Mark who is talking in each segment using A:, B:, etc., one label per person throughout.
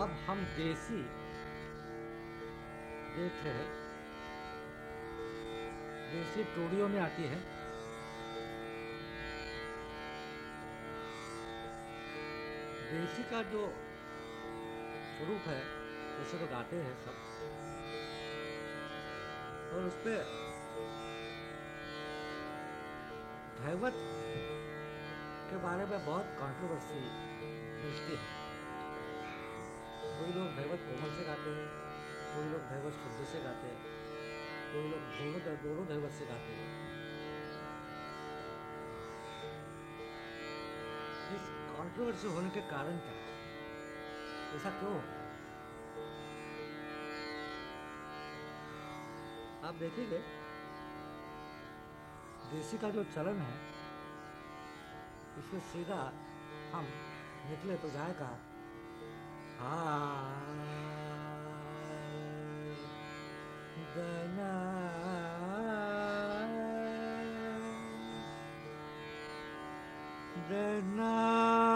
A: अब हम देसी देख देसी टूडियो में आती है। देसी का जो स्वरूप है वैसे तो गाते हैं सब। और उस पर धैवत के बारे में बहुत कंट्रोवर्सी मिलती है। कोई लोग धैवत कोमल से गाते हैं, कोई लोग धैवत शुद्ध से गाते हैं, कोई लोग दोनों दोनों धैवत से गाते हैं। इस कंट्रोवर्सी होने के कारण क्या? ऐसा क्यों? आप देखेंगे देसी का जो चलन है, इसमें सीधा हम निकले तो जाएगा। दना दना हर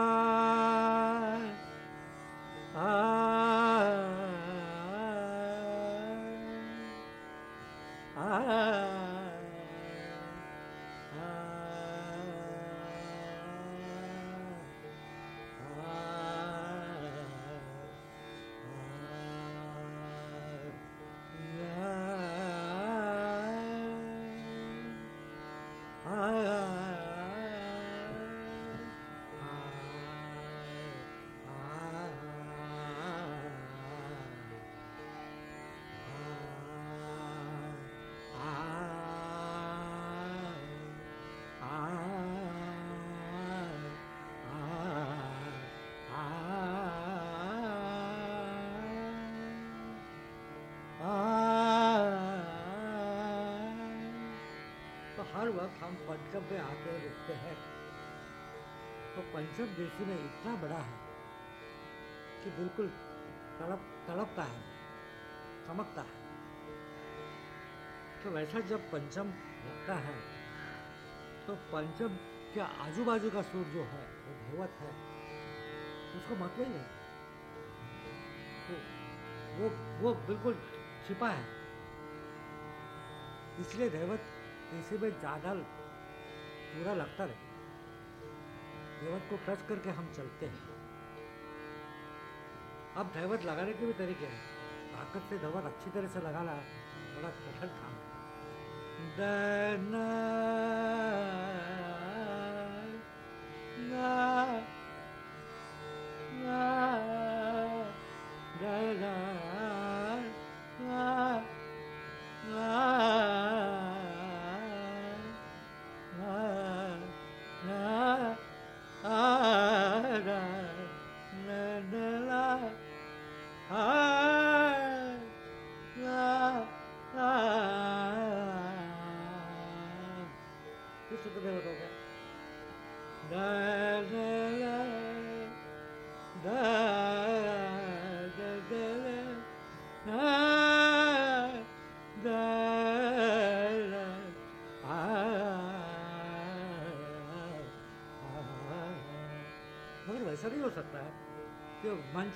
A: वक्त हम पंचम पे आके रुकते हैं। तो पंचम देशी में इतना बड़ा है कि बिल्कुल तड़प, तड़पता है, चमकता है। तो वैसा जब पंचम लगता है तो पंचम के आजू बाजू का सुर जो है, वो भेवत है। उसको मतलब ही है तो वो वो बिल्कुल छिपा है। इसलिए धैवत इसी में ज़्यादा पूरा लगता रहे। धैवत को टच करके हम चलते हैं। अब धैवत लगाने के भी तरीके हैं। ताकत से धैवत अच्छी तरह से लगाना बड़ा कठिन काम दना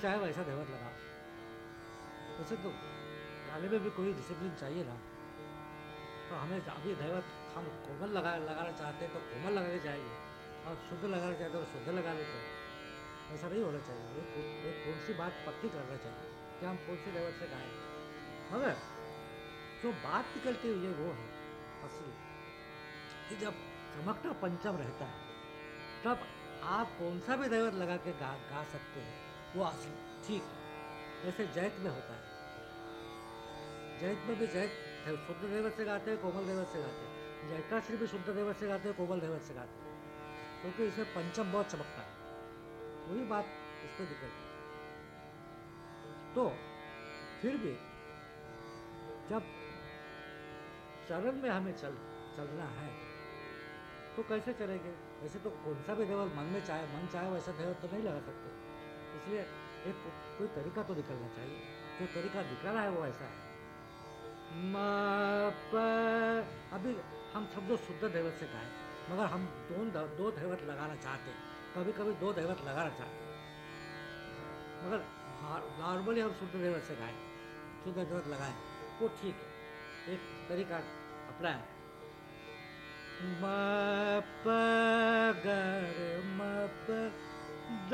A: चाहे वैसा देवत लगा। वैसे तो गाने में भी कोई डिसिप्लिन चाहिए ना। तो हमें अभी दैवत हम कोमल लगा, लगाना चाहते हैं तो कोमल लगा के चाहिए और शुद्ध लगाना चाहते हैं तो शुद्ध लगा लेते हैं। ऐसा नहीं होना चाहिए। एक कौन सी बात पक्की करना चाहिए कि हम कौन सी दैवत से गाएँ? मगर जो बात निकलती हुई है वो है असली। कि जब चमकता पंचम रहता है, तब आप कौन सा भी दैवत लगा के गा गा सकते हैं। वो असली ठीक जैसे जैत में होता है। जैत में भी जैत शुद्ध देवत से गाते हैं, कोमल देवत से गाते हैं। जैताश्री भी शुद्ध देवत से गाते हैं, कोमल देवत से गाते हैं। क्योंकि इसमें पंचम बहुत चमकता है। वही बात इस पर निकलती है। तो फिर भी जब चरण में हमें चल, चलना है तो कैसे चलेंगे? वैसे तो कौन सा भी देवल मन में चाहे, मन चाहे वैसा देवल तो नहीं लगा सकते। इसलिए एक कोई तरीका तो निकलना चाहिए। जो तरीका निकला है वो ऐसा? है अभी हम जो शुद्ध दैवत से गाए, मगर हम दो दो दैवत लगाना चाहते हैं। कभी कभी दो दैवत लगाना चाहते हैं। मगर नॉर्मली हम शुद्ध देवर से गाए, शुद्ध देवर लगाए, वो ठीक है। एक तरीका अपना है म प ग रे म प द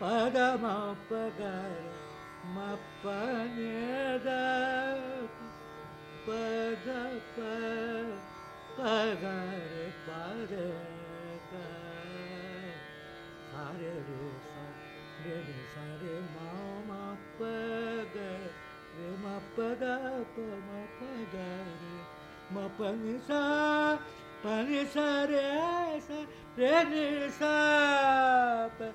A: प नि द प द प ये दो दफ़ा बता दिया नि सा प द म प ग रे म प नि द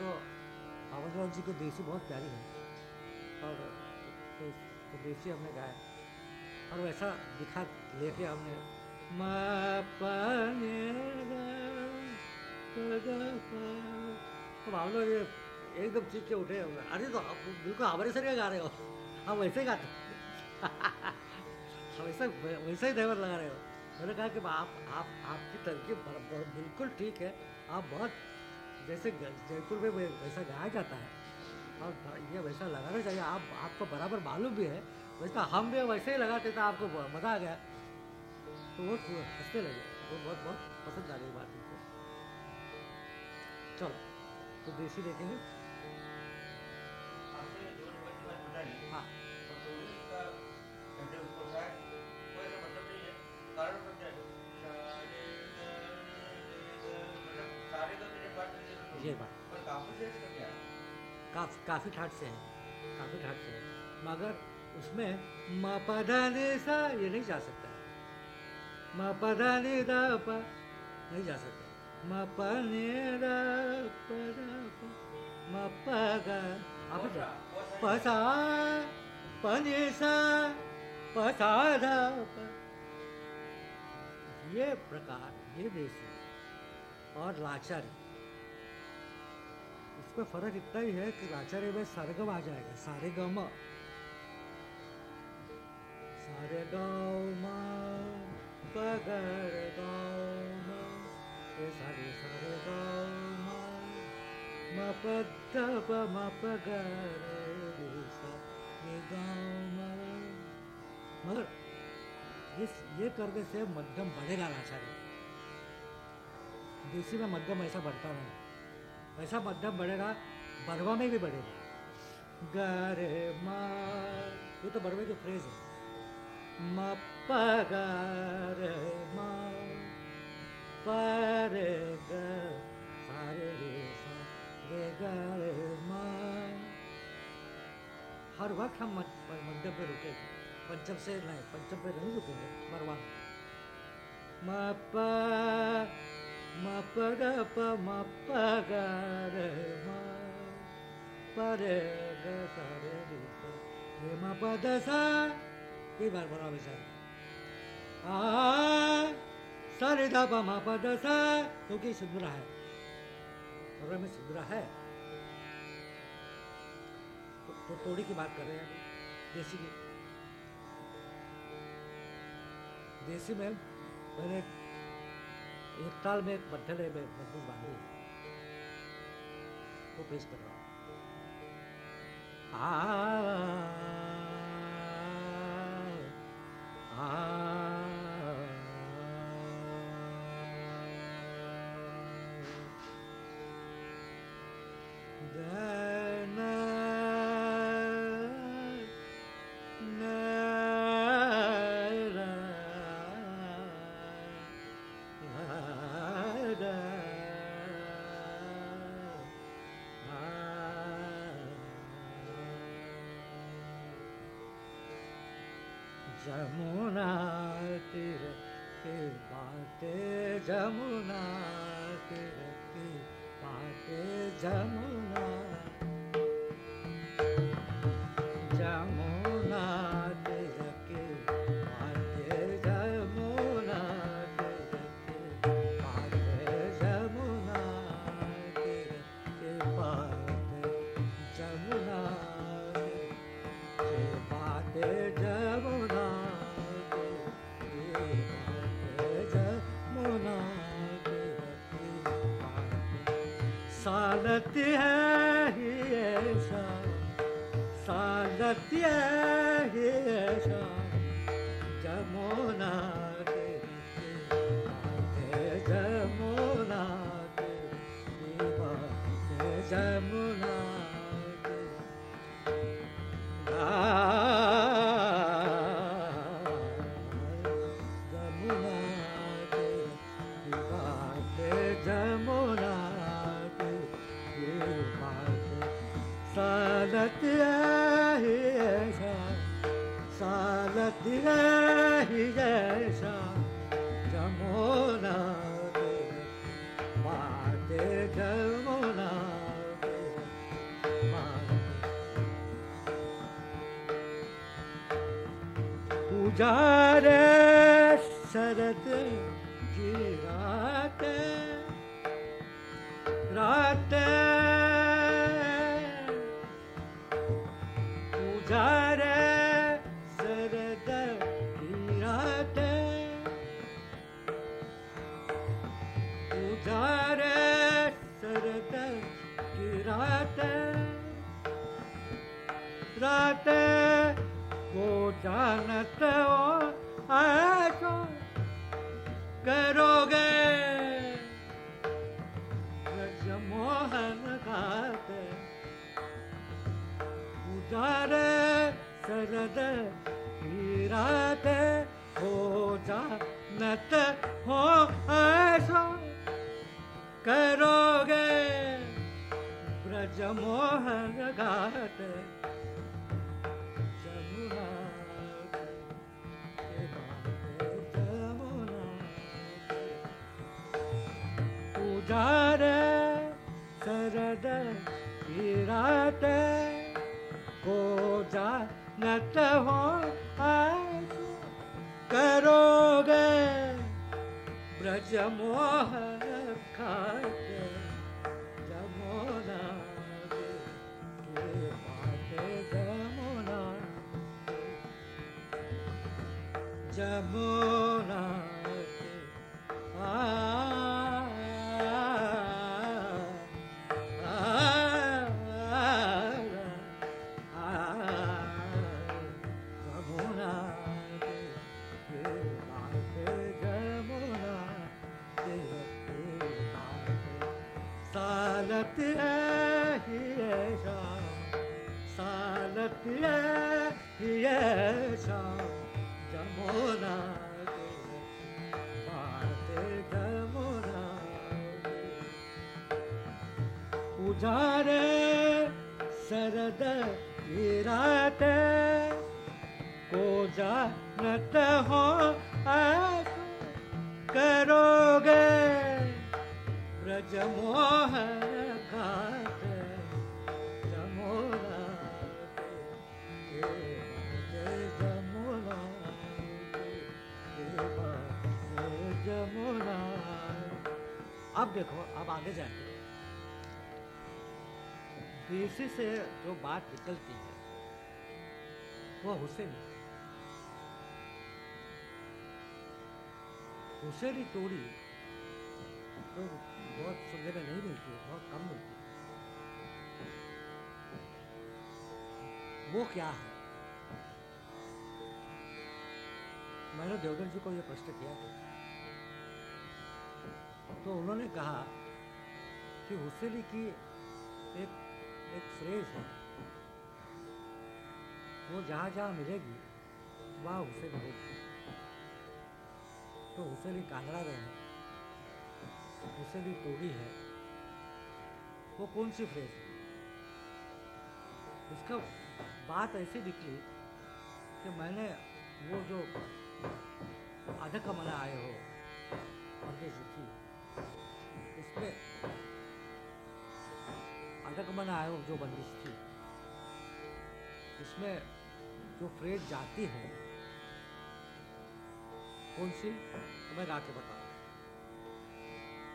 A: तो बाबूराव जी को देसी बहुत प्यारी है। और तो, तो देसी हमने गाया। और वैसा दिखा लेके हमने तो बाबूराव जी एकदम चीख के उठे अरे तो बिल्कुल हमारे सर गा रहे हो। हम वैसे गाते हम वैसे वैसे ही ड्राइवर लगा रहे हो। मैंने कहा कि आप आप आपकी तरकीब बिल्कुल ठीक है। आप बहुत जैसे जयपुर में वैसा गाया जाता है। और ये वैसा लगाना चाहिए। आप आपको बराबर मालूम भी है। वैसा हम भी वैसे ही लगाते थे, आपको मज़ा आ गया। तो वो हंसने लगे। वो बहुत बहुत पसंद आ गई बात उनको चलो तो देसी देखेंगे।
B: आपने जो रिवर्स की बात बताई
A: हाँ। ये बात।
B: काफ़ी
A: काफ़ी ठाट से है। काफ़ी ठाट से है। मगर उसमें म प ध नि सा ये नहीं जा सकता है। म प ध नि द नहीं जा सकता म प नि द प द म प ग, आप
B: वो सा- वो सा-
A: प सा प। नि सा प सा ध ये प्रकार, ये देसी और लाचारी। इसमें फ़र्क इतना ही है कि लाचारी में सरगम आ जाएगा सारे गम सारे गम पगर गम ये सारे सारे गम मगर इस ये करने से मध्यम बढ़ेगा लाचारी देसी में मध्यम ऐसा बढ़ता नहीं ऐसा मध्यम बढ़ेगा बरवा में भी बढ़ेगा। ग रे ये तो बरवे की फ्रेज है। म प म प ग सा रे रे सा, रे ग म। हर वक्त हम मध्यम पे रुके, पंचम से नहीं, पंचम पे नहीं रुकेंगे बरवा म प ग प म प ग रे म प रे ग सा कई बार वैसा है आ सा रे द प म सा क्योंकि सिंदूरा है और में सिंदूरा है तो, तो तोड़ी की बात कर रहे हैं देसी की देसी में मैंने एक ताल में लय में बंदूक बांधी वो पेश कर रहा हूँ आ आ Yeah. सालत है ही ऐसा। सालत है इसी से जो बात निकलती है वह हुसैन हुसैनी तोड़ी तो बहुत सुनने में नहीं मिलती बहुत कम मिलती वो क्या है? मैंने देवधर जी को यह प्रश्न किया था। तो उन्होंने कहा कि हुसैली की एक फ्रेज है। वो जहाँ जहाँ मिलेगी, वहाँ उसे मिलेगी। तो उसे भी कांगड़ा रहे हैं। उसे भी टोगी है। वो कौन सी फ्रेज है? उसका बात ऐसी निकली कि मैंने वो जो अधक मना आए हो जी की उसमें आए हो जो बंदिश थी। उसमें जो फ्रेज जाती है, कौन सी? तो मैं गा के बताऊँ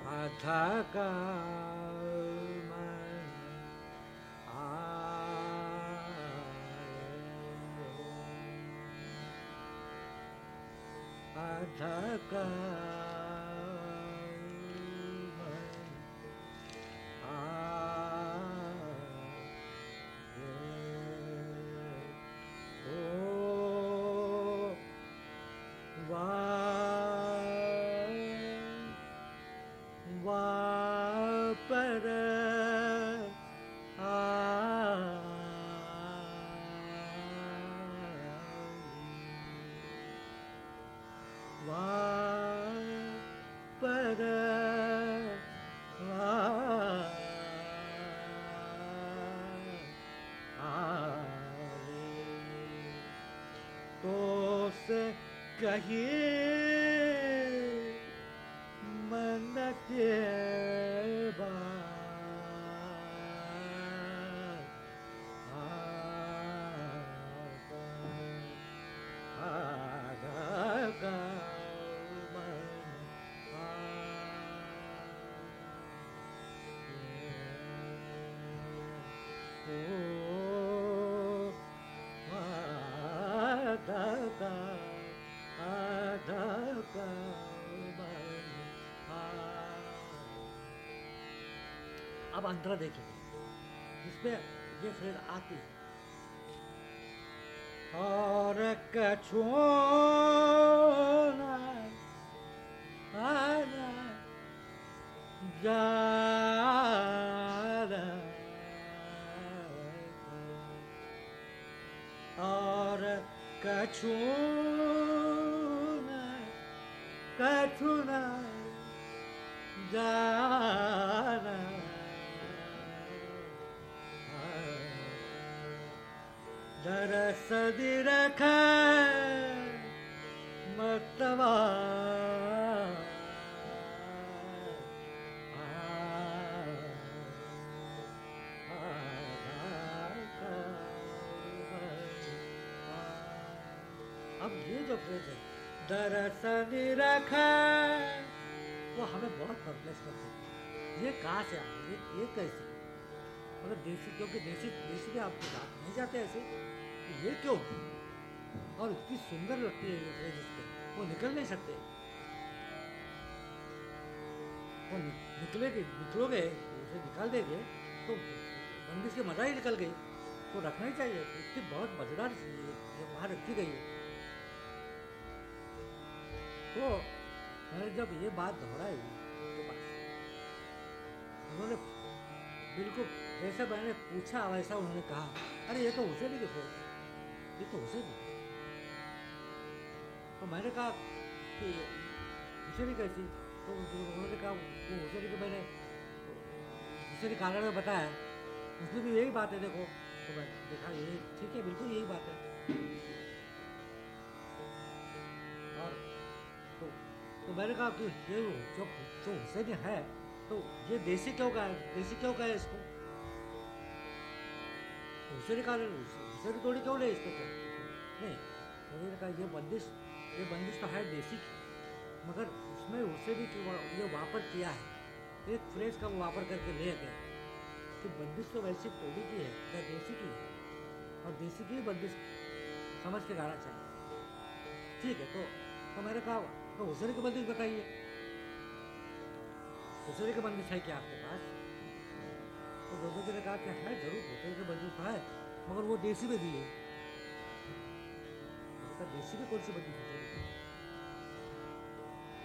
A: अधक अधका कहिए अब अंतरा देखेंगे जिसमें ये फ्रेज आती है। और कछो और कछु कछु अब ये जो है निरख वो हमें बहुत परप्लेक्स करते ये कहाँ से आ ये कैसे? देसी, क्योंकि देसी देसी में आपको बात नहीं जाते ऐसे। कि ये क्यों? और इतनी सुंदर लगती है ये इस वो निकल नहीं सकते। वो निकलेगे, निकलोगे, उसे निकाल देंगे तो बंदिश की मज़ा ही निकल गई। तो रखना ही चाहिए। इतनी बहुत मज़ेदार वहाँ रखी गई है। तो मैंने जब ये बात दोहराई बिल्कुल जैसे मैंने पूछा वैसा उन्होंने कहा। अरे, ये तो हुसैनी के थे ये तो हुसैनी तो मैंने कहा कि हुसैनी कैसी? तो उन्होंने कहा, वो हुसैनी को मैंने हुसैनी कारण में बताया उसमें भी यही बात है, देखो। तो मैं देखा, ये ठीक है, बिल्कुल यही बात है। तो मैंने कहा कि ये जो जो हुसैन है तो ये देसी क्यों का है देसी क्यों का है इसको? हुसैन का हुसैन थोड़ी क्यों ले इसको क्या नहीं उन्होंने कहा ये बंदिश ये बंदिश तो है देसी की मगर उसमें उसे भी ये वापर किया है एक फ्रेज का वापर करके ले गया कि बंदिश तो वैसी टोली की है या देसी की है? और देसी की बंदिश समझ के गाना चाहिए। ठीक है तो, तो मैंने कहा तो हुसैन की बंदिश बताइए। हुसैन की बंदिश है क्या आपके पास तो जी ने कहा कि है ज़रूर हुसैन की बंदिश तो है मगर वो देसी में दी है तो देसी में कौन सी बंदिश हुसैन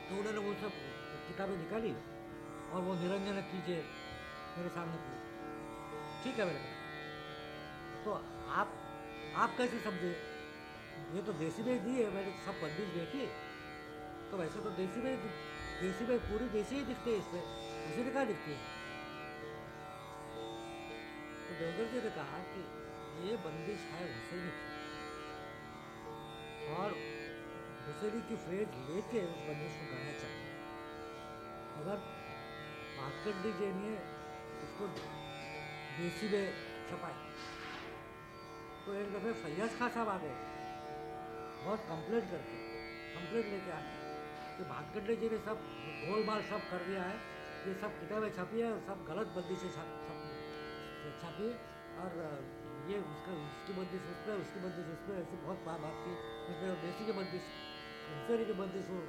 A: तो उन्होंने वो सब किताबें निकाली और वो निरंजन कीजिए मेरे सामने ठीक है मेरे तो आप आप कैसे समझे ये तो देसी में दी है मैंने सब बंदिश देखी तो वैसे तो देसी में देसी भाई, पूरी देसी ही दिखते हैं इसमें उसी ने कहा दिखती है। तो देवगर जी ने कहा कि ये बंदिश है हुसैनी की। और हुसैनी की फ्रेज लेके उस बंदिश को गाना चाहिए अगर मार्कंडी जी ने उसको देसी में छपाया तो एक दफ़े फैयाज खान साहब आ गए। बहुत कंप्लेंट करके कंप्लेंट लेके आए कि भागकंडे जी ने सब गोलमाल सब कर दिया है। ये सब किताबें छपी है, सब गलत बंदी से छप और ये उसका, उसकी बंदिश उस पर उसकी बंदिश उस पर ऐसी बहुत बात बात की। उसमें देसी की बंदिश इंसरी की बंदिश वो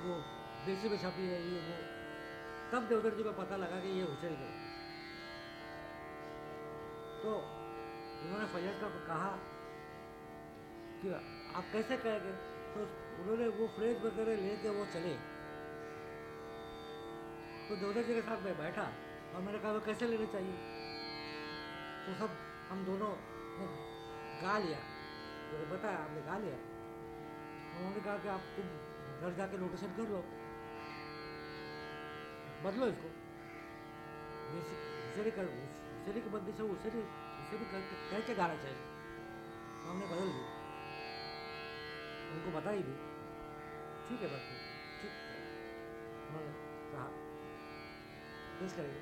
A: वो देसी में छपी है ये वो। तब देवधर जी को पता लगा कि ये हुसैन की तो उन्होंने फैयद का कहा कि आप कैसे कहेंगे? तो उन्होंने वो फ्रेज वगैरह लेके वो चले। तो दोनों जी के साथ मैं बैठा और मैंने कहा, वो कैसे लेने चाहिए? तो सब, हम दोनों ने गा लिया। तो बताया, आपने गा लिया। उन्होंने कहा कि, आप तुम घर जाके नोटिशन कर लो। बदलो इसको। उसे कर, उसे की बंदी से उसे उसे भी कह के गाना चाहिए? तो हमने बदल दी उनको बता ही दी। ठीक है बस ठीक। उन्होंने कहा पेश करेंगे।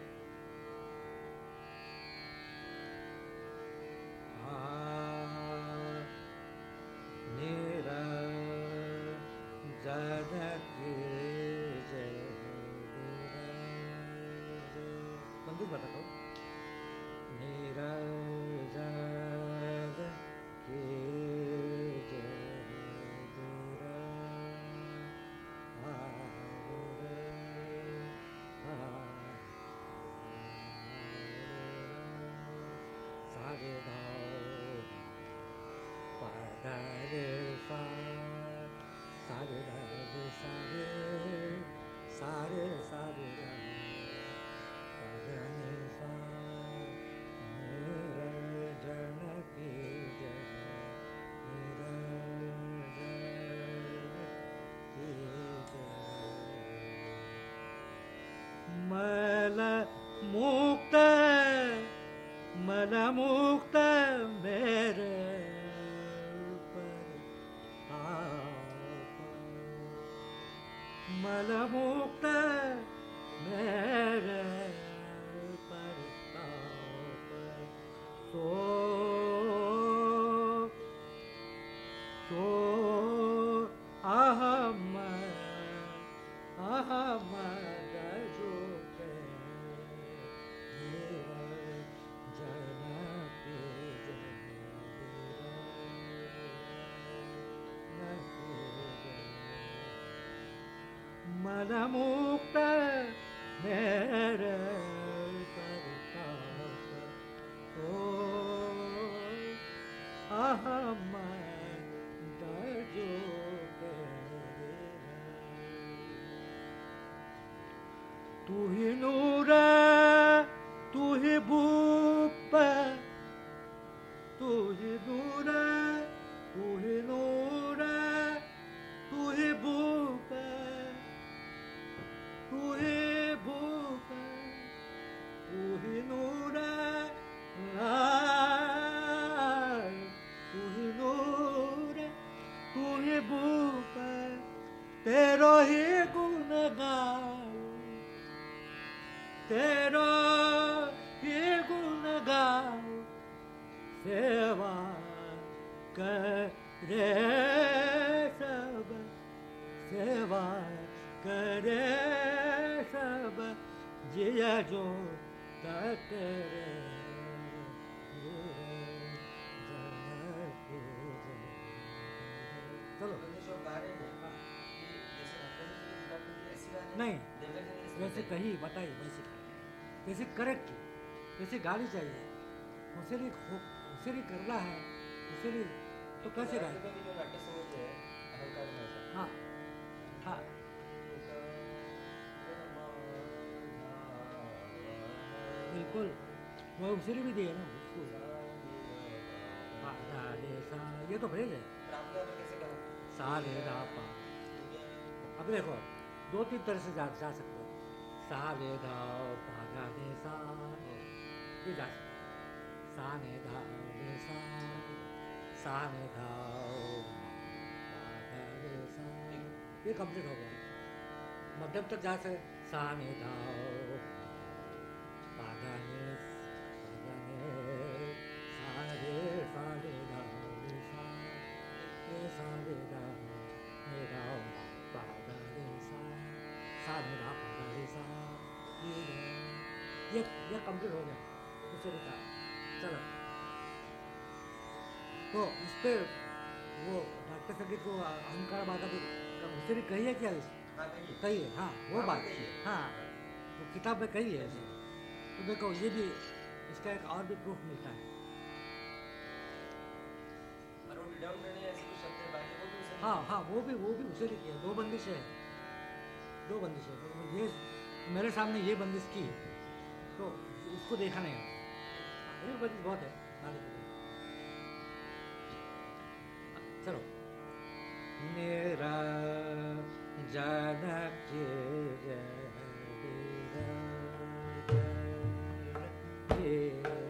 A: मेरा मल मुक्त मल मुक्त मेरे पर मल मुक्त तेरो गाओ सेवा करे सब सेवा करे सब जिया जो तक चलो। नहीं वैसे कही बताई वैसे। जैसे करेक्ट जैसे गाली चाहिए। उसे भी उसे भी करना है उसे भी तो कैसे
B: नाट्य संगीत है
A: हाँ। बिल्कुल वो उसे भी दिए ना उसको। ये तो ब्रेज है।
B: रामदा में
A: सा रे धा पा अब देखो दो तीन तरह से जा जा सकते हो। सा रे धा पा गा सा सा ने धा रे सा सा ने धा पा गा सा ये कंप्लीट हो गया। मध्यम तक जा से ने धा पा गा ये ये कंप्लीट हो गया उसे लिखा चलो तो इस पे वो डॉक्टर संगीत को अहंकार बाधा भी उसे भी कही है क्या कही है हाँ वो
B: हाँ,
A: बात
B: है।
A: हाँ तो किताब में कही है तो देखो ये भी इसका एक और भी प्रूफ मिलता है
B: वो है वो उसे
A: हाँ हाँ वो भी वो भी उसे लिखी है दो बंदिश हैं दो बंदिशें तो ये मेरे सामने ये बंदिश की तो उसको देखा नहीं है एक बहुत है। चलो। मेरा जानकी मुक्त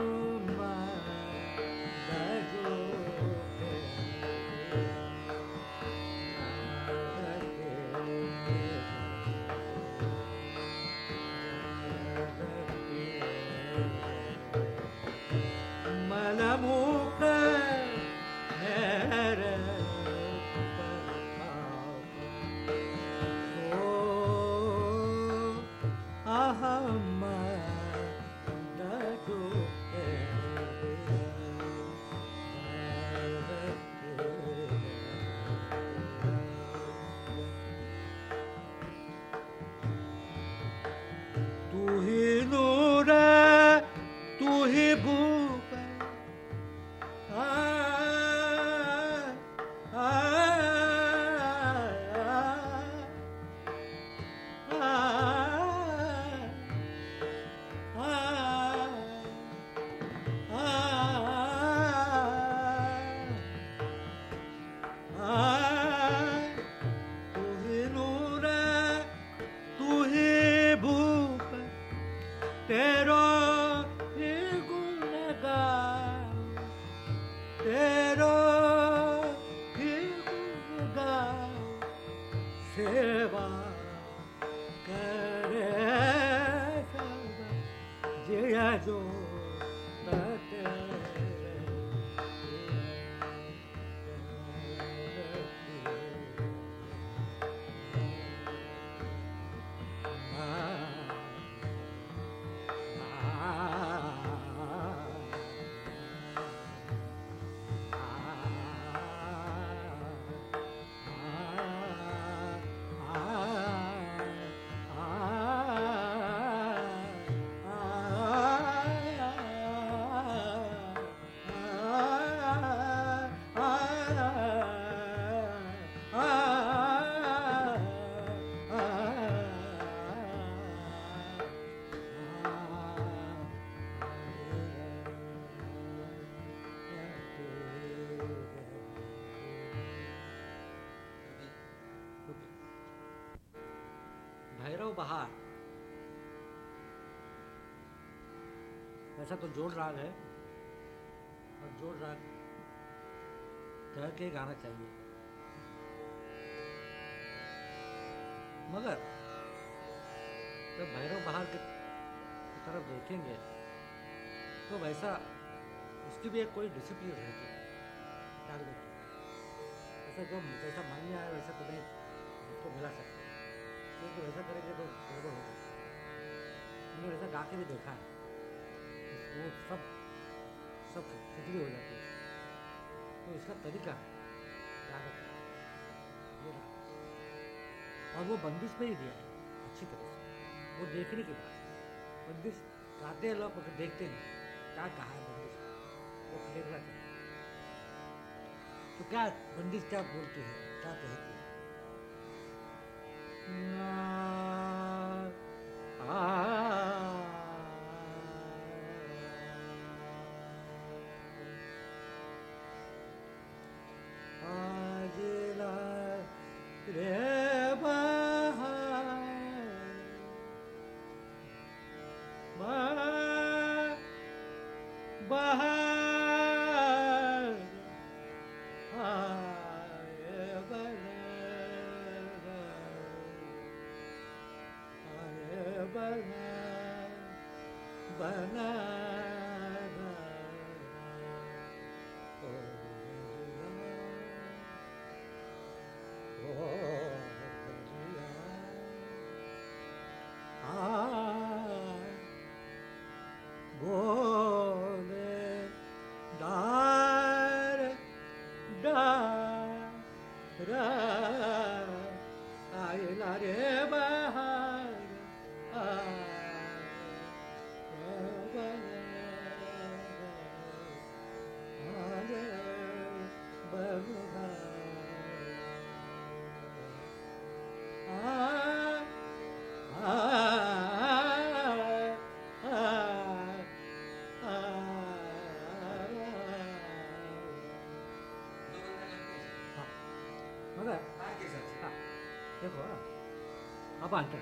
A: now. वैसा तो जोड़ राग है। और जोड़ राग कह के गाना चाहिए। मगर जब तो भैरव बाहर की तरफ़ देखेंगे तो वैसा उसकी भी एक कोई डिसिप्लिन रहती है। रखिए। ऐसा जो जैसा मन में आए वैसा तो नहीं उसको मिला सकते क्योंकि वैसा करेंगे तो गड़बड़ हो सकती मैंने वैसा गा के भी देखा है। वो सब सब खिचड़ी हो जाती है। तो इसका तरीका रखना ये। और वो बंदिश में ही दिया है, अच्छी तरह से। वो देखने के बाद, बंदिश गाते हैं लोग देखते नहीं क्या कहा है बंदिश? वो देखना चाहिए तो क्या बंदिश क्या बोलती है? क्या कहती है? देखो अब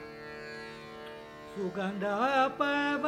A: आता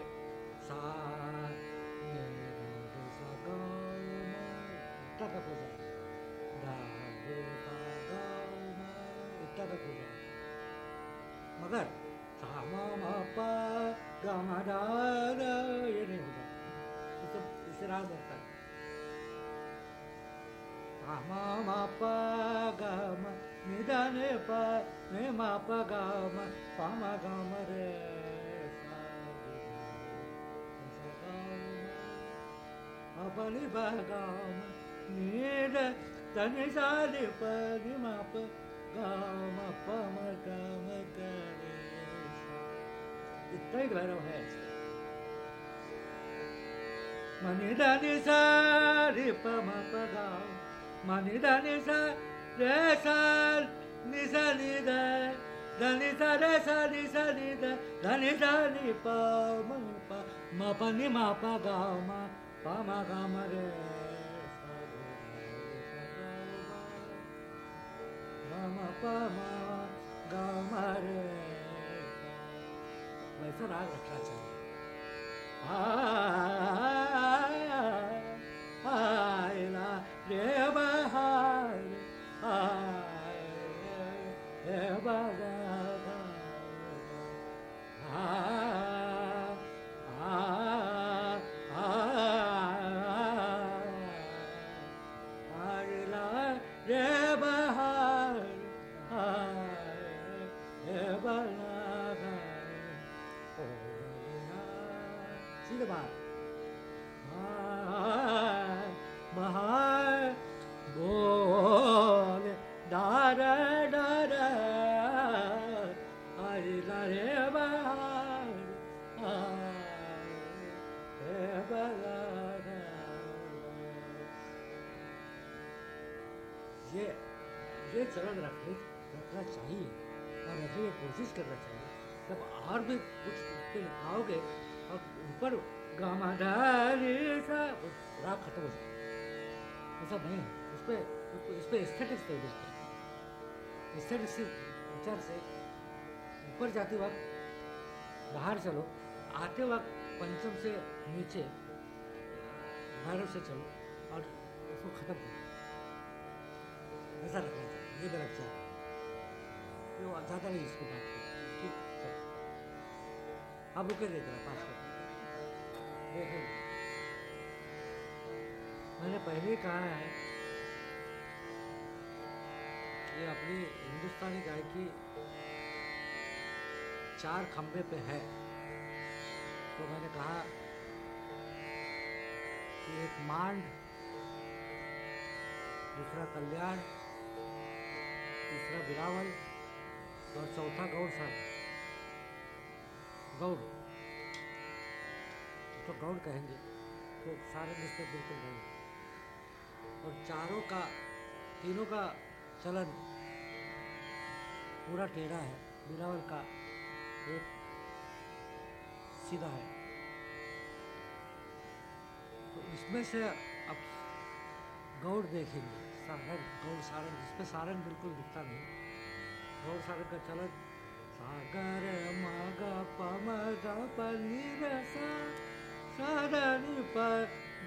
A: गा मा रा रा ये नहीं होगा ये सब इसे राग है मा पा गा मा नि पा ने मा पा गा मा पा मा गा मा रे सा रे सा गा मा pa ni ba ga ma ni इतना ही भैरव है मनी दानी सा रे प म प गा मनी दानी सा रे सा नि सा नि द। दानी सा रे सा नि सा नि द। दानी सा नि प, म प, म नि म प गा, म प, म गा, म रे म म प, म गा, म रे वैसा राग रखना चाहिए आयला रे बहार आय रे बगा रखने चाहिए। और रखने की कोशिश करना चाहिए। जब और भी कुछ पे लिखाओगे और ऊपर गामा धारी राग खत्म हो जाए ऐसा नहीं है। उस पर इस पर एस्थेटिक्स दे देते एस्थेटिक्स विचार से ऊपर जाते वक्त, बाहर चलो, आते वक्त पंचम से नीचे भैरव से चलो, और उसको खत्म करो। ऐसा रखना चाहिए। ये मेरा विचार वो ज़्यादा नहीं इसको बात करो ठीक अब रुके देख रहा पास देखेंगे मैंने पहले कहा है ये अपनी हिंदुस्तानी गायकी चार खंबे पे है तो मैंने कहा कि एक मांड दूसरा कल्याण तीसरा बिरावल और चौथा गौड़ साहब गौड़ तो गौड़ कहेंगे तो सारे रिश्ते बिल्कुल नहीं और चारों का, तीनों का चलन पूरा टेढ़ा है, बिलावल का एक सीधा है। तो इसमें से अब गौड़ देखेंगे, सारण गौड़ सारण, जिसमें सारण बिल्कुल दिखता नहीं। गौड़ सारण का चलन सागर मग पम ग प सा। सारणी प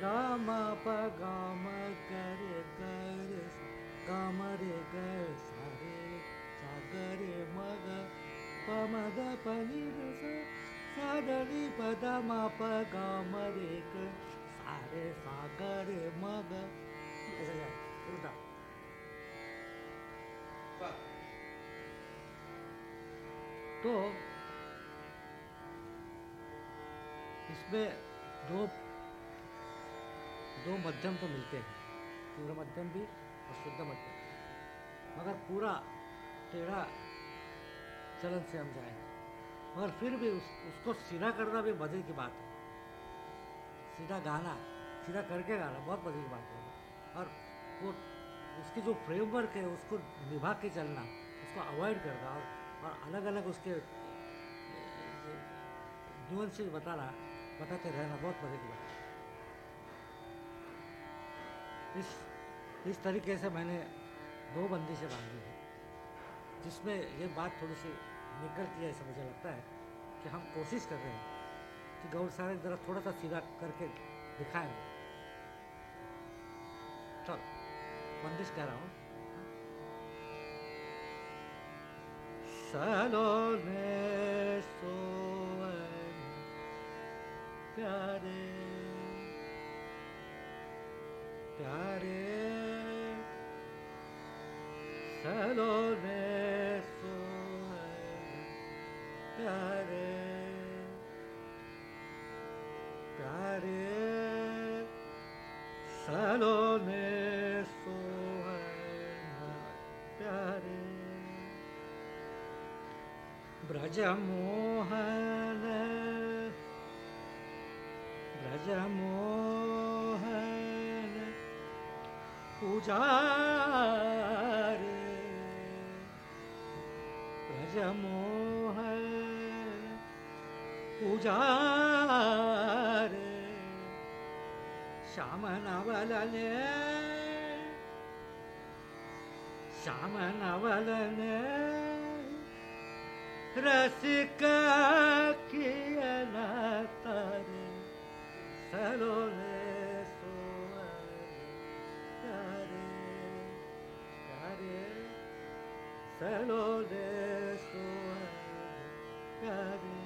A: गाम प गाम करे गर गाम रे गर सारे सागर मग पम ग प सा सादरी पदमा प गामरेक सारे सागर मग। ऐसा, उल्टा। तो इसमें दो दो मध्यम तो मिलते हैं। तीव्र मध्यम भी और शुद्ध मध्यम। मगर पूरा टेढ़ा चलन से हम जाएँगे मगर फिर भी उस, उसको सीधा करना भी मज़े की बात है। सीधा गाना सीधा करके गाना बहुत मज़े की बात है। और वो उसकी जो फ्रेमवर्क है उसको निभा के चलना उसको अवॉइड करना और, और अलग अलग उसके जीवन से बताना बताते रहना बहुत मज़े की बात है। इस इस तरीके से मैंने दो बंदी से बांधी है, जिसमें ये बात थोड़ी सी निकल की ऐसा मुझे लगता है, कि हम कोशिश कर रहे हैं कि गौर सारे ज़रा थोड़ा सा सीधा करके दिखाएँगे चल, बंदिश कह रहा हूँ। salone soen pyare salone salone जो गज पूजार हूजा पूजार श्यामनवलने श्यामनवलने। रसिक कियन तारे प्यारे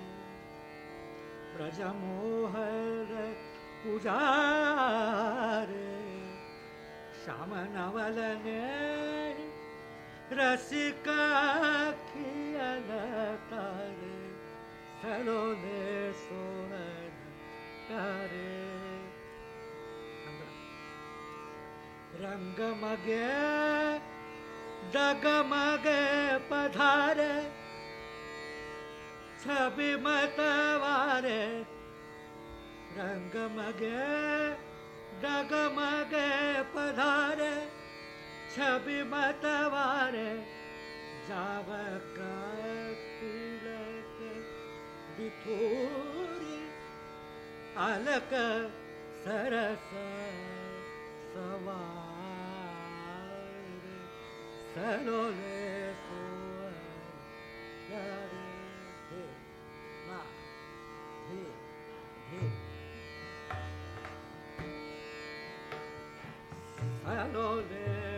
A: ब्रजमोहर पुजारे श्याम नवलने रसिका खियल तारे सलोले सोहन तारे रंग मगे डगमगे पधारे, छवि मतवारे रंग मगे डगमगे पधारे, छवि मतवारे जावक तिलक बिठोरी अलक सरस सवार सलोले Hello there.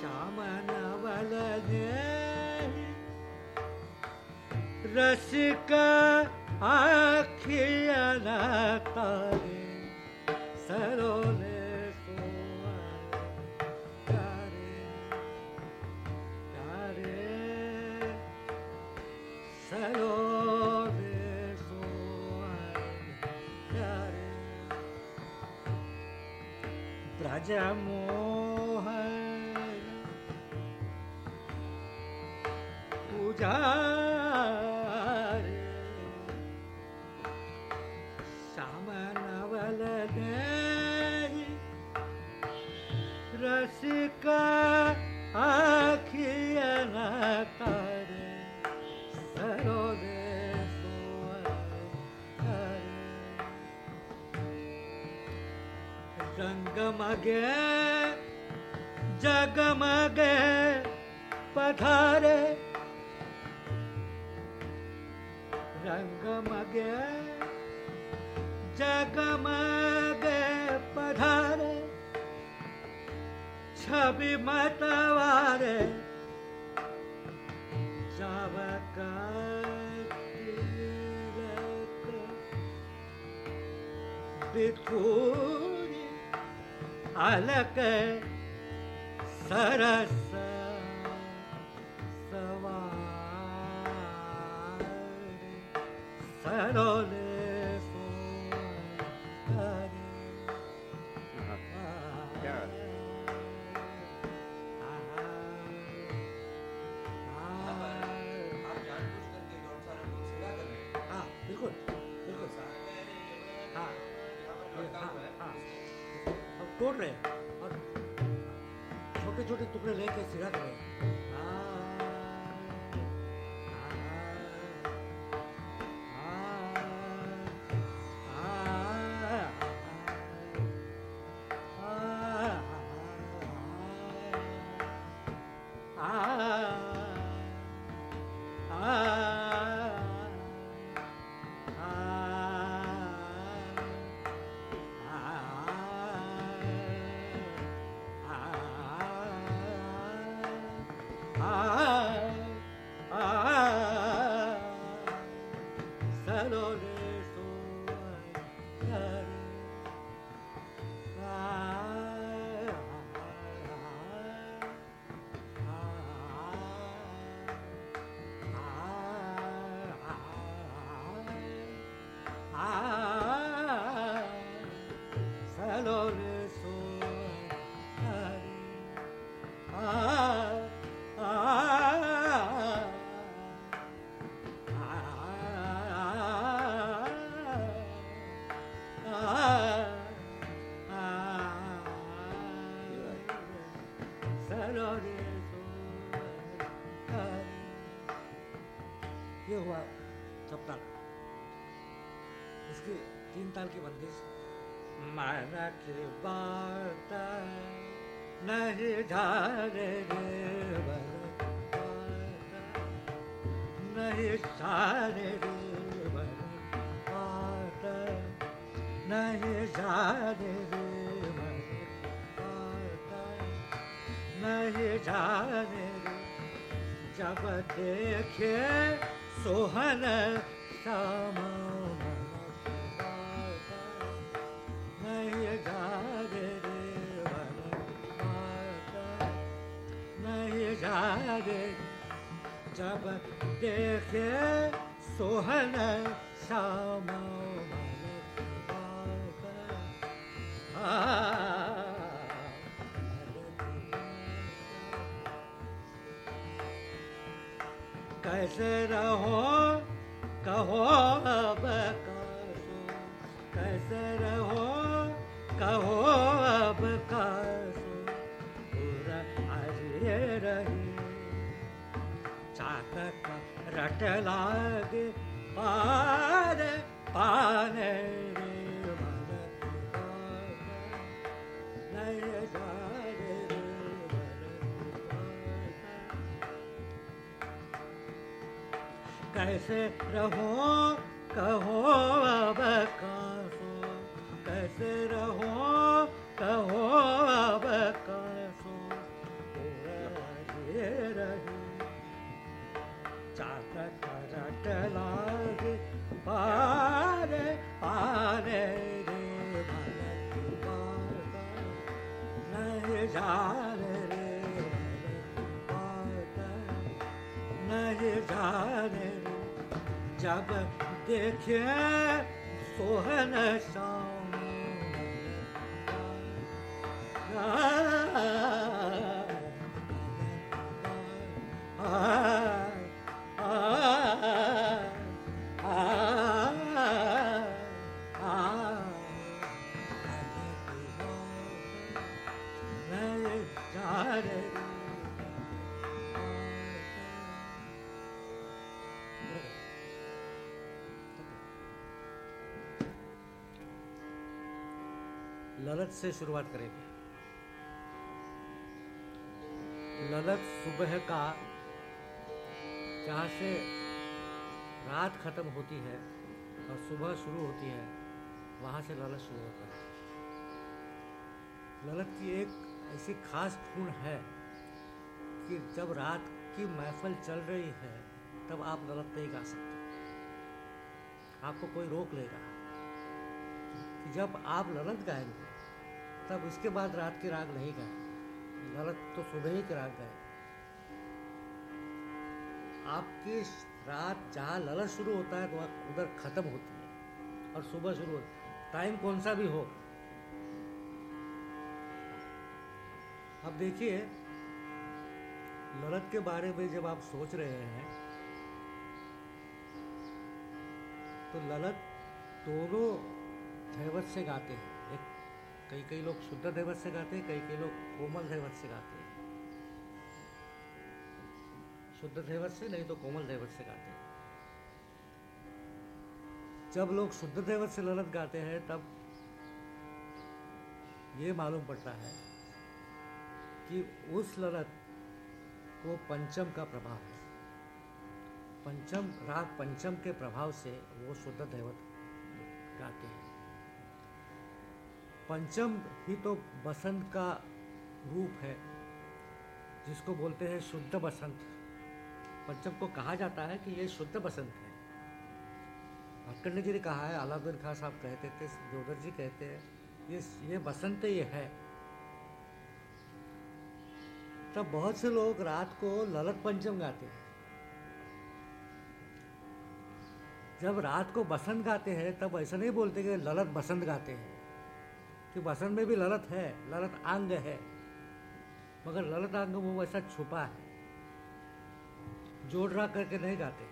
A: शमले Rasika
B: Jam
A: again. बिल्कुल बिल्कुल हाँ हाँ
B: हाँ,
A: हाँ। हम तोड़ रहे हैं। और छोटे छोटे टुकड़े लेके सिरा रहे हैं। live. कैसे रहो, कहो अब कैसे रहो, कहो अब कसो पूरा अरे रही। चातक रट लागे, पार पाने रे। कैसे रहो, कहो अब कासो। कैसे रहो, कहो अब कासो। रहे चातक रट पारे पारे रे नहीं रे नहीं जाने रे जब देखे सोहन शाम से शुरुआत करेंगे। ललत सुबह का, जहाँ से रात खत्म होती है और सुबह शुरू होती है, वहाँ से ललत शुरू होता है। ललत की एक ऐसी खास खून है कि जब रात की महफल चल रही है, तब आप ललत नहीं गा सकते। आपको कोई रोक लेगा कि जब आप ललत गाएँगे तब उसके बाद रात के राग नहीं गाए। ललत तो सुबह ही के राग गाए। आपकी रात जहाँ ललत शुरू होता है तो उधर खत्म होती है। और सुबह शुरू होती है। टाइम कौन सा भी हो। अब देखिए ललत के बारे में जब आप सोच रहे हैं तो ललत दोनों धैवत से गाते हैं। कई कई लोग शुद्ध धैवत से गाते हैं कई कई लोग कोमल धैवत से गाते हैं। शुद्ध धैवत से नहीं तो कोमल धैवत से गाते हैं। जब लोग शुद्ध धैवत से ललत गाते हैं, तब ये मालूम पड़ता है कि उस ललत को पंचम का प्रभाव है। पंचम, राग पंचम के प्रभाव से वो शुद्ध दैवत गाते हैं। पंचम ही तो बसंत का रूप है, जिसको बोलते हैं शुद्ध बसंत। पंचम को कहा जाता है कि ये शुद्ध बसंत है। भटकंड जी ने कहा है अलाउद्दीन खान साहब कहते थे जोधर जी कहते हैं, ये ये बसंत ये है। तब बहुत से लोग रात को ललत पंचम गाते हैं। जब रात को बसंत गाते हैं, तब ऐसा नहीं बोलते कि ललत बसंत गाते हैं। कि बसंत में भी ललत है ललत अंग है। मगर ललत अंग वो वैसा छुपा है। जोड़ रहा करके नहीं गाते।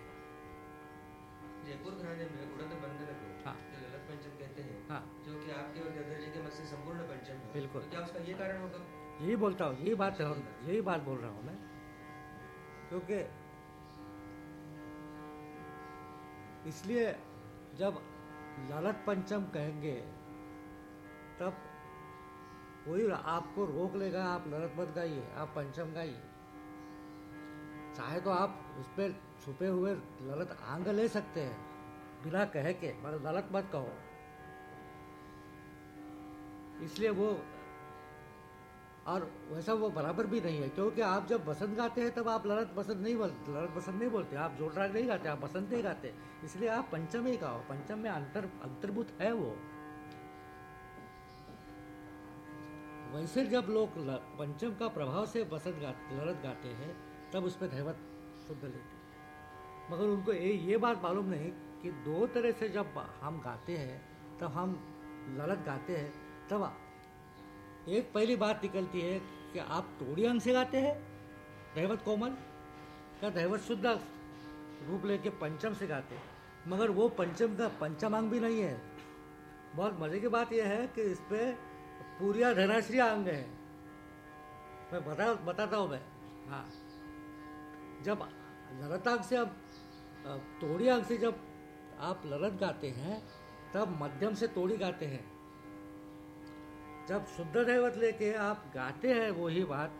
C: जयपुर घराने में उड़द बंदर को
A: हाँ।
C: जो ललित पंचम कहते हैं।
A: हाँ।
C: जो कि आपके और जी के मत से संपूर्ण पंचम है।
A: बिल्कुल।
C: तो क्या उसका ये कारण होगा?
A: यही बोलता हूँ यही बात है यही बात बोल रहा हूँ मैं। क्योंकि इसलिए जब ललत पंचम कहेंगे तब कोई आपको रोक लेगा, आप नरक मत गाइए, आप पंचम गाइए। चाहे तो आप उस पर छुपे हुए ललत आंग ले सकते हैं, बिना कह के, मगर ललत मत कहो। इसलिए वो, और वैसा वो बराबर भी नहीं है, क्योंकि आप जब बसंत गाते हैं, तब आप ललत बसंत नहीं बोलते ललत बसंत नहीं बोलते, आप जोड़राग नहीं गाते, आप बसंत नहीं गाते। इसलिए आप पंचम ही गाओ, पंचम में अंतर, अंतर्भूत है वो। वैसे जब लोग पंचम का प्रभाव से बसत गा गाते हैं, तब उस पर धैवत शुद्ध लेते हैं। मगर उनको ये ये बात मालूम नहीं कि दो तरह से जब हम गाते हैं, तब हम ललत गाते हैं, तब एक पहली बात निकलती है कि आप तोड़ी अंग से गाते हैं, धैवत कोमल का धैवत शुद्ध रूप लेके पंचम से गाते हैं। मगर वो पंचम का पंचमांग भी नहीं है। बहुत मज़े की बात यह है कि इस पर पूरिया धनाश्री अंग है। मैं बता, बताता हूँ मैं। हाँ। जब ललतांग से अब तोड़ी अंग से जब आप ललत गाते हैं, तब मध्यम से तोड़ी गाते हैं। जब शुद्ध दैवत लेके आप गाते हैं वही बात,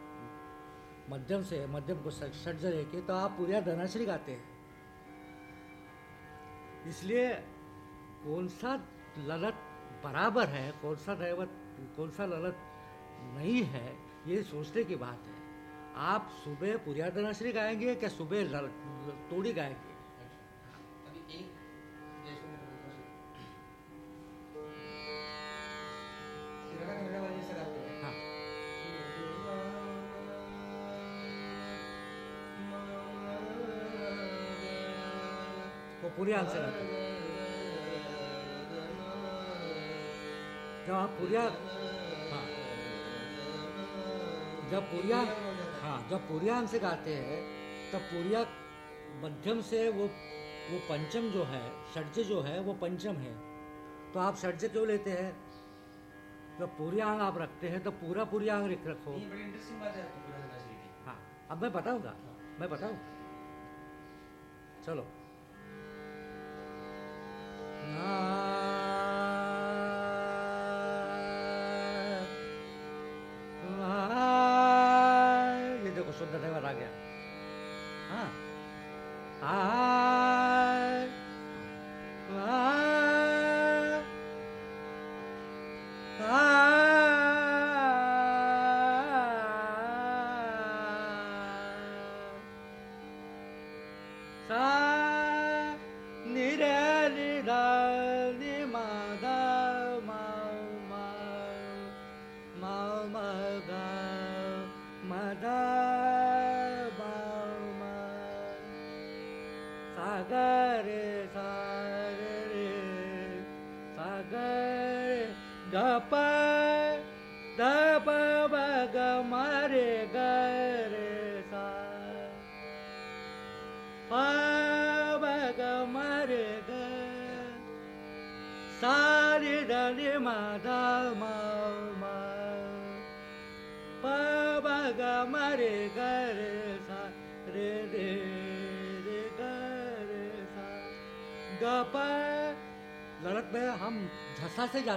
A: मध्यम से, मध्यम को षटज लेके तो आप पूरा धनाश्री गाते हैं। इसलिए कौन सा ललत बराबर है कौन सा ड्राइवर कौन सा ललत नहीं है ये सोचने की बात है। आप सुबह पूजादनाश्री गाएँगे क्या सुबह तोड़ी गाएँगे?
C: हाँ।
A: पूरी आंसर है। जहाँ पुरिया हाँ। जब पुरिया हाँ जब पुरिया हमसे गाते हैं तब पुरिया मध्यम से वो वो पंचम जो है षड्ज जो है वो पंचम है। तो आप षड्ज क्यों लेते हैं? जब पूरी आंग आप रखते हैं तो पूरा पूरी आंग रख रखो।
C: हाँ
A: अब मैं बताऊँगा मैं बताऊ चलो। ना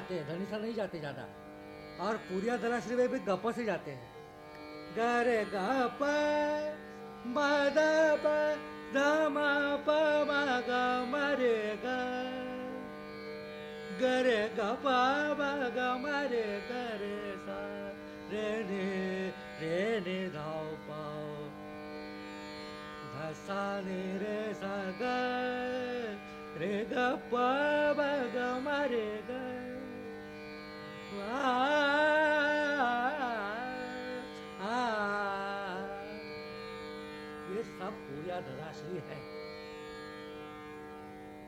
A: जाते हैं, धनी नहीं जाते ज़्यादा। और पूरिया दलाश्री में भी गप से जाते हैं। गरे गप मदप दमा प मरे गर गप मग गरे सा रे रे ने पाओ धसा रे सा ग रे अज्ञात राशि है।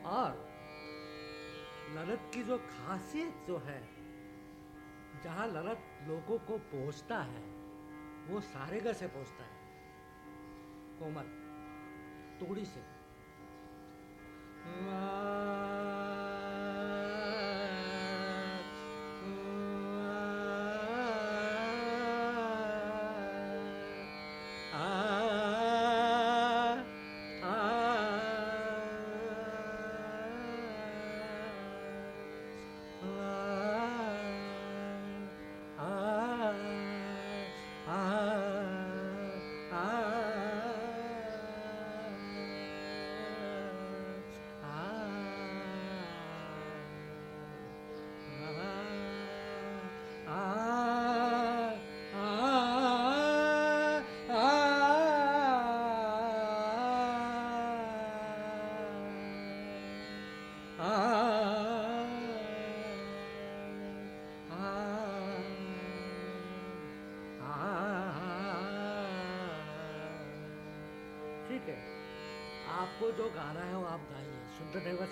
A: और ललत की जो खासियत जो है, जहाँ ललत लोगों को पहुँचता है, वो सारे घर से पहुँचता है। कोमल, तोड़ी से।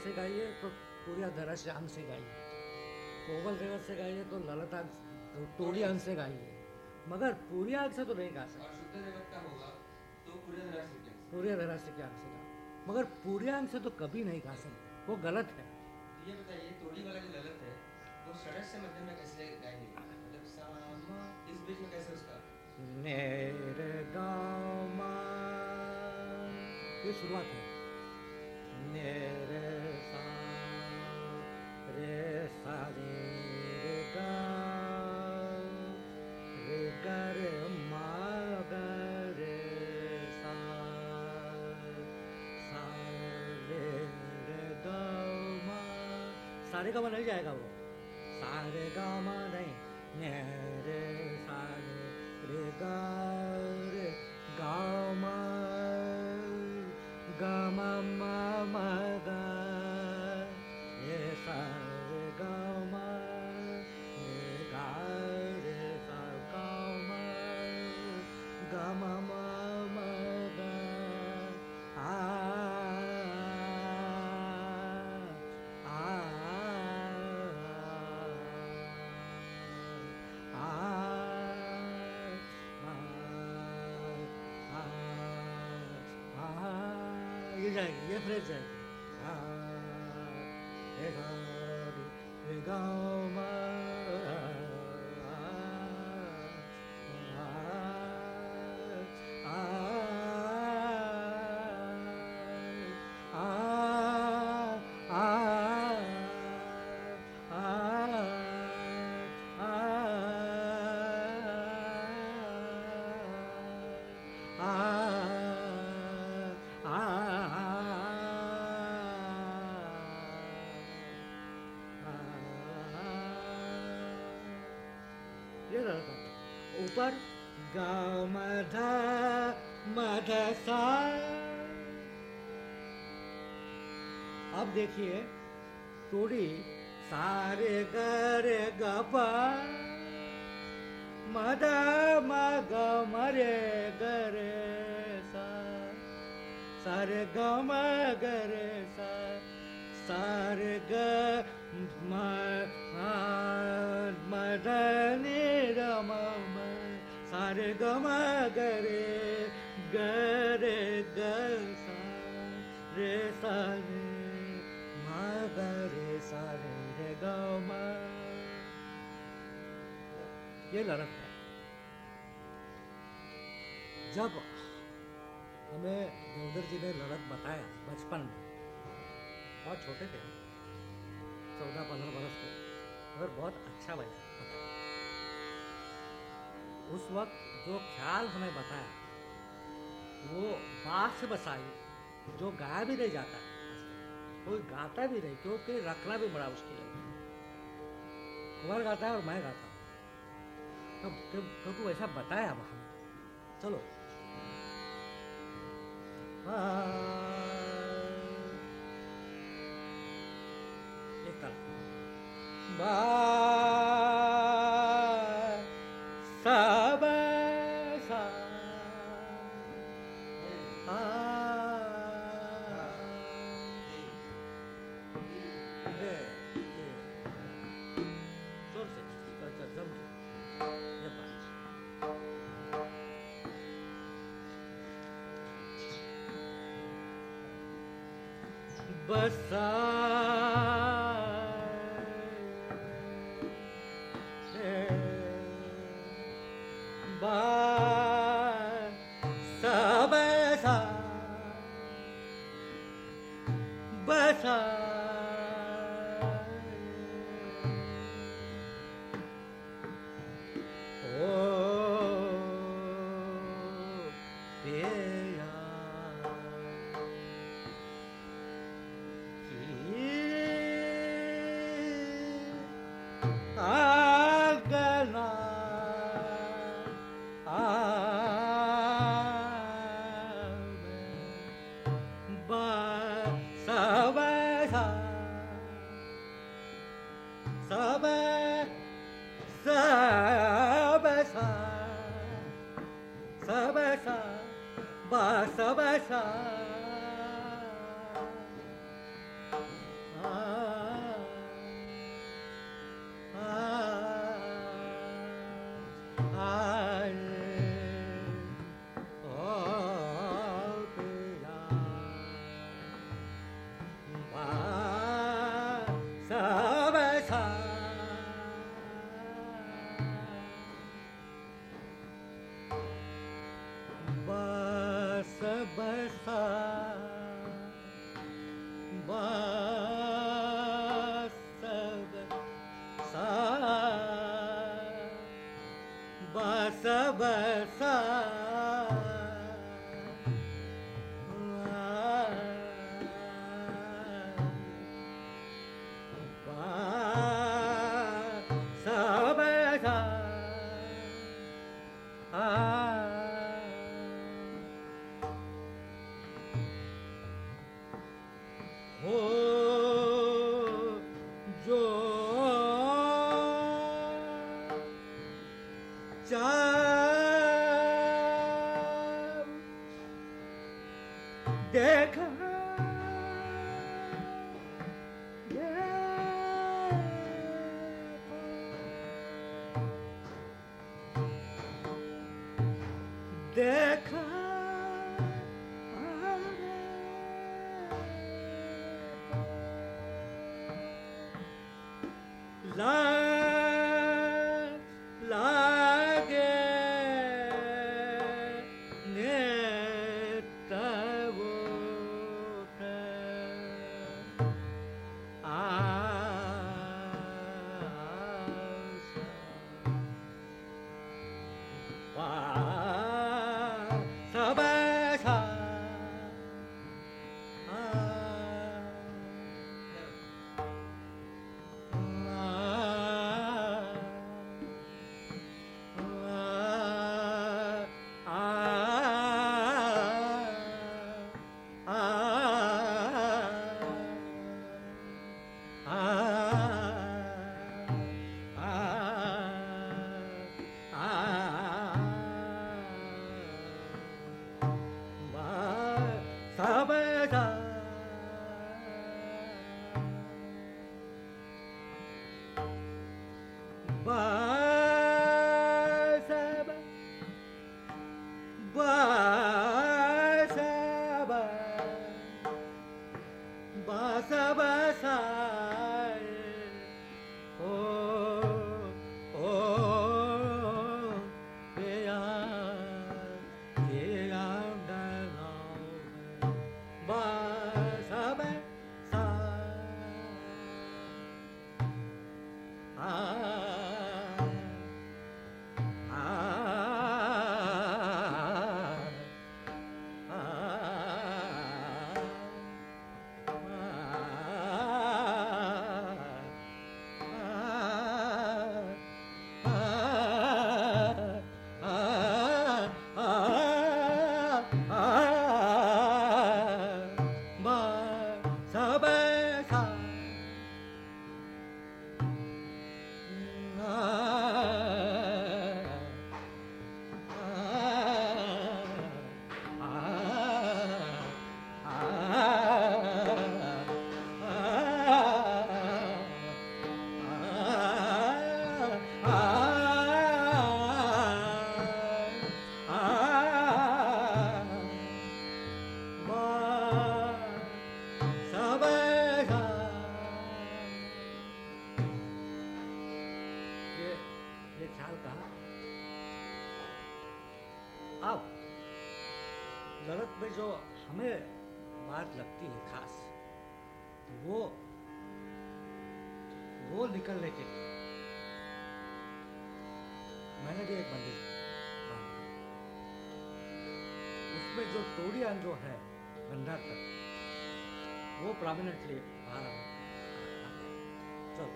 A: से गाइए तो पूरा धरा श्याम से गाइए। कोमल दैवत से गाइए तो ललता तो टोली अंश से गाइए। मगर पूरी अंश से तो नहीं गा सकते।
C: और शुद्ध देवत का होगा तो पूरे धरा से। क्या
A: से गा। मगर पूरे अंश से तो कभी नहीं गा सकते। वो गलत है।
C: तो ये बताइए तोड़ी वाला जो ललित है वो षडश से मध्यम में कैसे गाएँगे मतलब सामा इस बीच में कैसे उसका?
A: मेरे गाँव ये शुरुआत है। सारे का नहीं जाएगा वो। ये जाएगी ये देखिए तोड़ी सारे गरे गप मद मग मरे गरे सा। सारे गम गरे सा। सारे ग मदनी रम सारे गम गरे लड़क है। जब हमें देवधर जी ने लड़क बताया, बचपन में, बहुत छोटे थे चौदह पंद्रह बरस के, मगर बहुत अच्छा बजा उस वक्त जो ख्याल हमें बताया, वो बात से बसाई, जो गाया भी नहीं जाता, कोई गाता भी नहीं, क्योंकि रखना भी बड़ा मुश्किल है। कुमार गाता है और मैं गाता हूँ। तो कब क्योंकि ऐसा बताया अब चलो। एक तरफ़। बा बसा मैंने भी एक मंदिर उसमें जो टोड़िया जो है गंधा तक वो प्रोमिनेंटली बाहर चलो।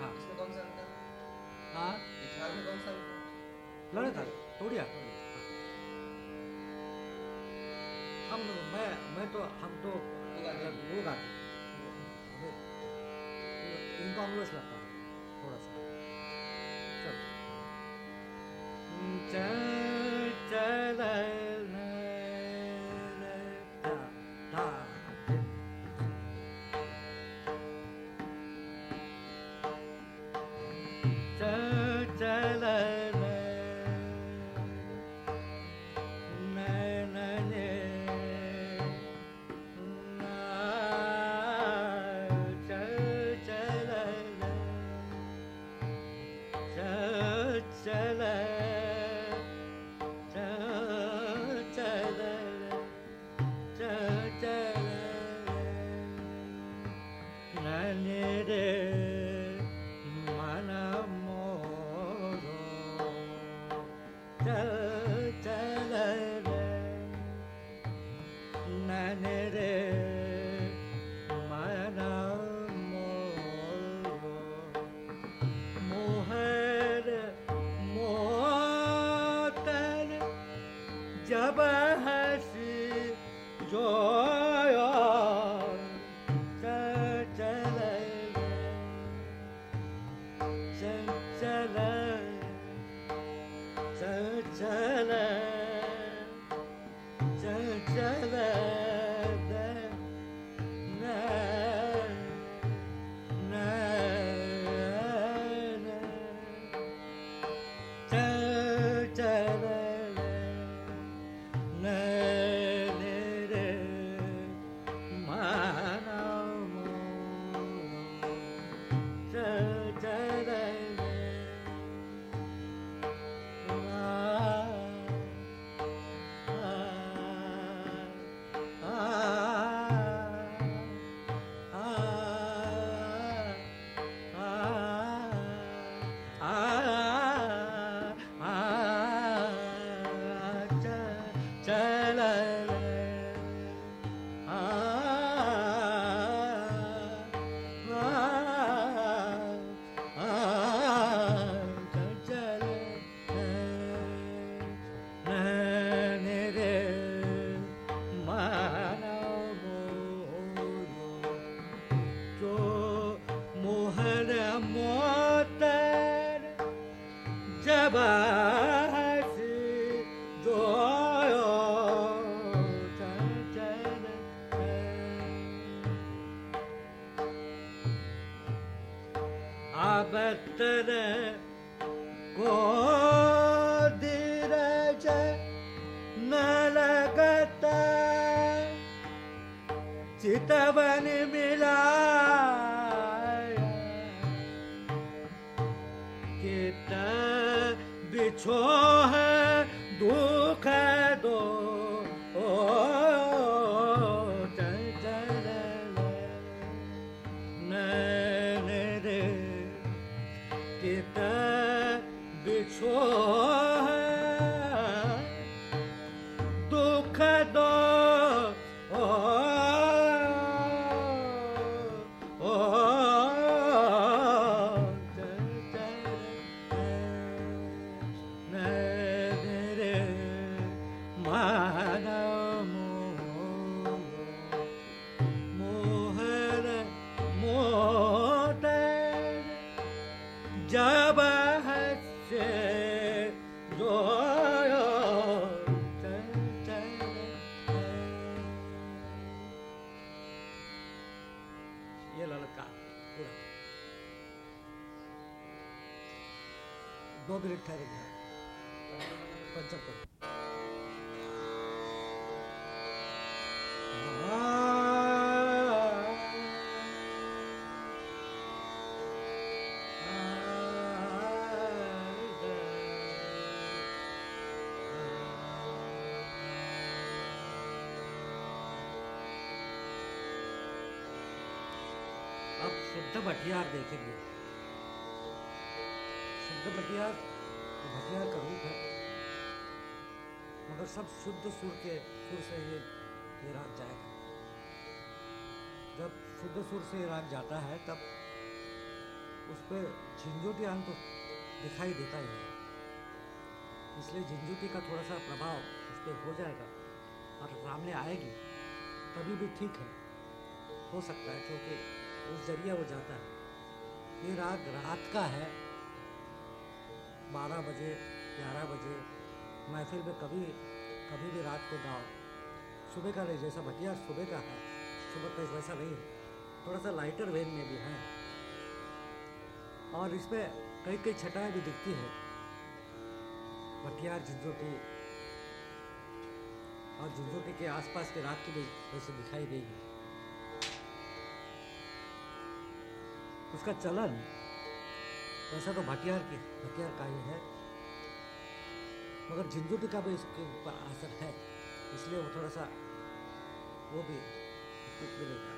A: हाँ। हाँ। लड़े था तोड़िया। हाँ। हम मैं मैं तो हम तो
C: वो गाते।
A: Con luôn! love. दो मिनट ठहरेंगे पंचम अब शुद्ध भटियार देखेंगे। शुद्ध भटियार तो का रूप है। मगर सब शुद्ध सुर के सुर से ये ये राग जाएगा। जब शुद्ध सुर से राग जाता है, तब उस पर झिंझुटी अंत दिखाई देता ही है। इसलिए झिंझुटी का थोड़ा सा प्रभाव उस पर हो जाएगा। और सामने आएगी, तभी भी ठीक है। हो सकता है, क्योंकि उस ज़रिए वो जाता है। ये राग रात का है बारह बजे, ग्यारह बजे, महफिल में कभी कभी भी रात को गाओ सुबह का नहीं, जैसा भटिया सुबह का है, सुबह का वैसा नहीं है। थोड़ा सा लाइटर वेन में भी है। और इसमें कई कई छटाएँ भी दिखती है। भटियार झुंझुटी और झुंझुटी के आसपास के रात की भी वैसे दिखाई देगी उसका चलन वैसा तो भटियार की, भटियार का ही है। मगर झिंझुटी का भी इसके ऊपर असर है, इसलिए वो थोड़ा सा, वो भी मिलेगा।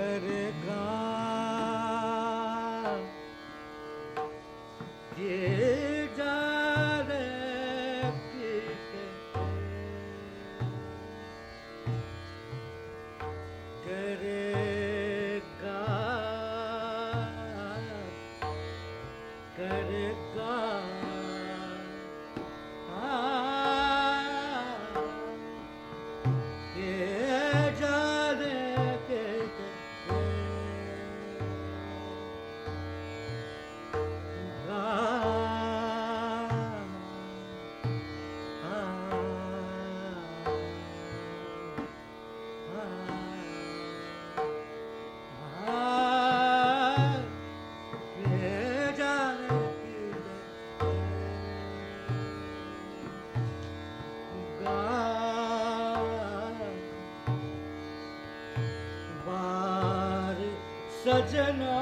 A: करेगा सजना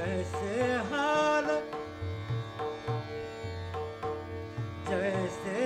A: जैसे हाल जैसे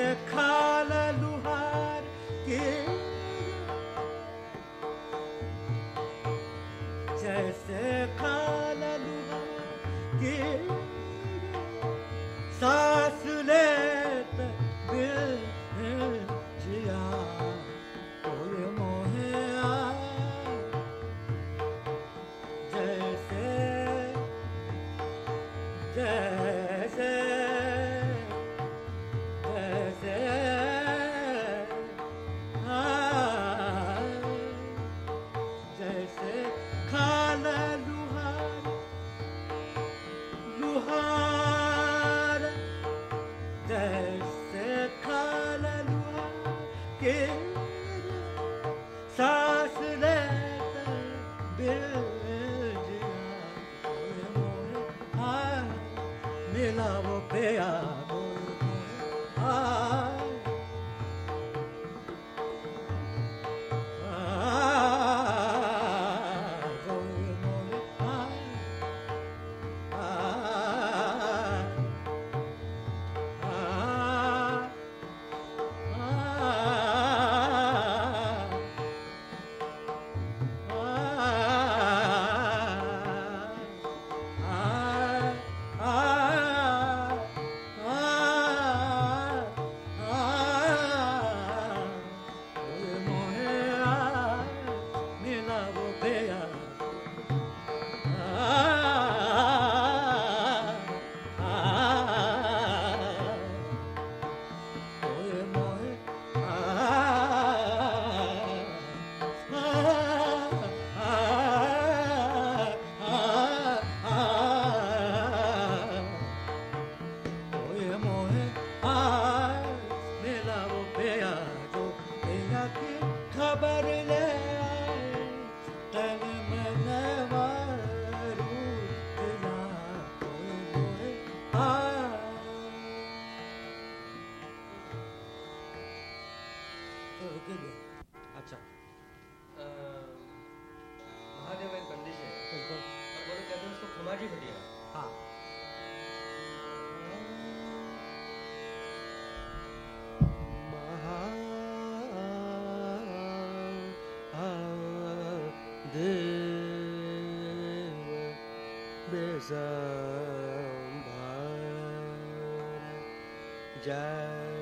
A: जय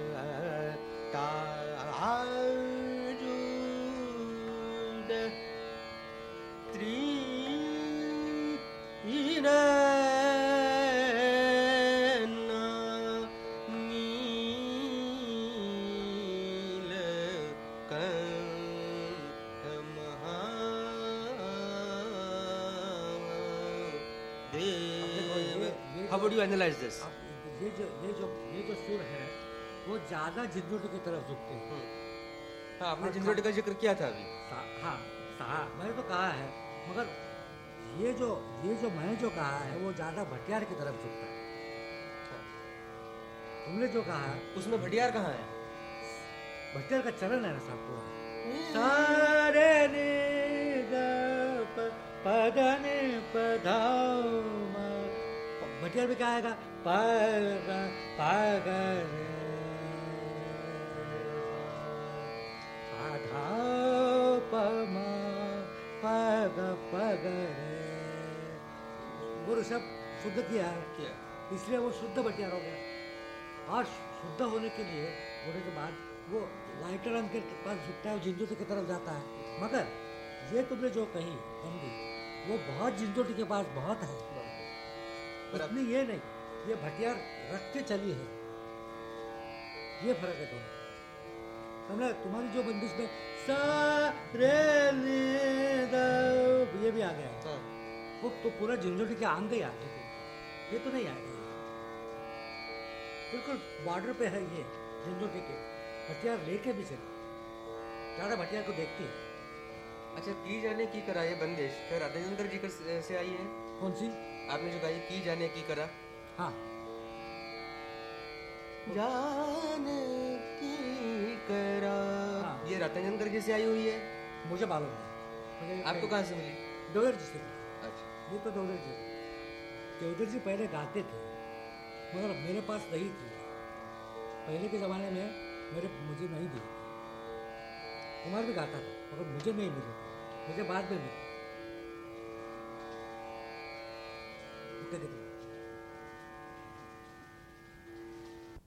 C: Analyze this?
A: ये जो ये जो ये जो सुर है वो ज़्यादा झिंझुट की तरफ़ झुकते हैं।
C: हाँ आपने
A: और
C: का ज़िक्र किया था अभी।
A: सा- हाँ सा मैंने तो कहा है मगर ये जो ये जो मैंने जो कहा है वो ज़्यादा भटियार की तरफ़ झुकता है। तुमने जो कहा है
C: उसमें भटियार कहाँ है?
A: भटियार का चरण है ना साहब पूरा। सारे नि ग प प ग नि प ध म भटियार में क्या आएगा प ग प ग रे। सा धा प म प ग प ग रे। वो ऋषभ शुद्ध किया है।
C: क्या
A: इसलिए वो शुद्ध बटियार हो। गया और शुद्ध होने के लिए होने के बाद वो लाइटर अंक के पास झुकता है झिंझोटी की तरफ़ जाता है। मगर ये तुमने जो कही हिंदी वो बहुत झिंझोटी के पास बहुत है। इतनी ये नहीं ये भटियार रख के चली है। ये फ़र्क है दोनों तुमने तुम्हारी जो बंदिश में सा रे ये भी आ गया हाँ। वो तो पूरा झुंझुटी के आम गया लेकिन ये तो नहीं आएगा। बिल्कुल बॉर्डर पे है ये झुंझुटी के। हथियार लेके भी चले। ज़्यादा भटियार को देखती है।
C: अच्छा की जाने की करा ये बंदिश? राधाशंकर जी से आई है?
A: कौन सी
C: आपने जो ये की जाने की करा?
A: हाँ।
C: जाने की करा।
A: हाँ।
C: ये रतनशंकर जी से आई हुई है?
A: मुझे मालूम है
C: आपको कहाँ से मिली?
A: देवधर जी से।
C: अच्छा।
A: ये तो देवधर जी। देवधर जी पहले गाते थे मगर मेरे पास नहीं थी। पहले के ज़माने में मेरे मुझे नहीं दी कुमार भी गाता था मगर मुझे नहीं मिली मुझे बाद में मिली। इतने देखो